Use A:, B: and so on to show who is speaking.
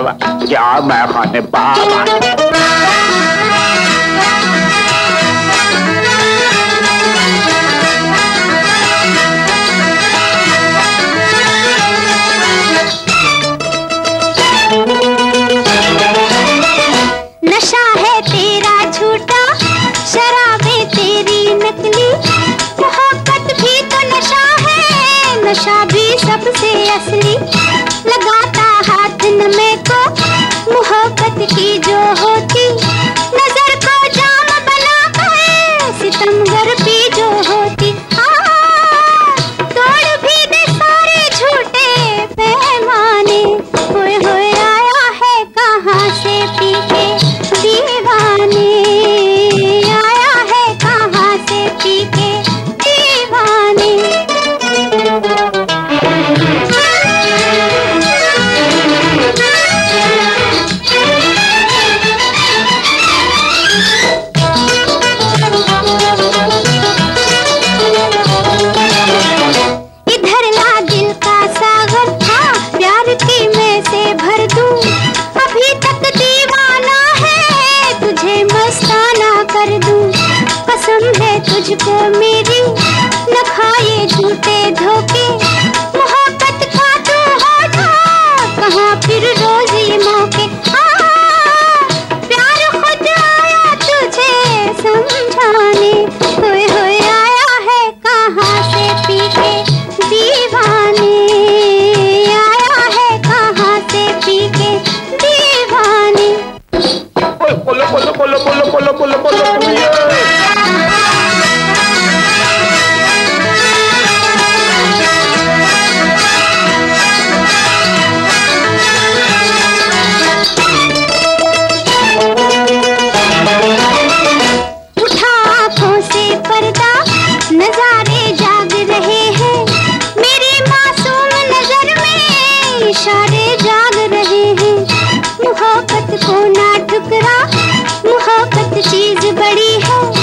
A: बाबा क्या मैं खाने बाबा
B: नशा है तेरा झूठा तेरी नकली तो नशा है, नशा भी सबसे असली। मुझको मेरे न खाए झूठे मोहब्बत को ना ठुकरा मोहब्बत चीज़ बड़ी है।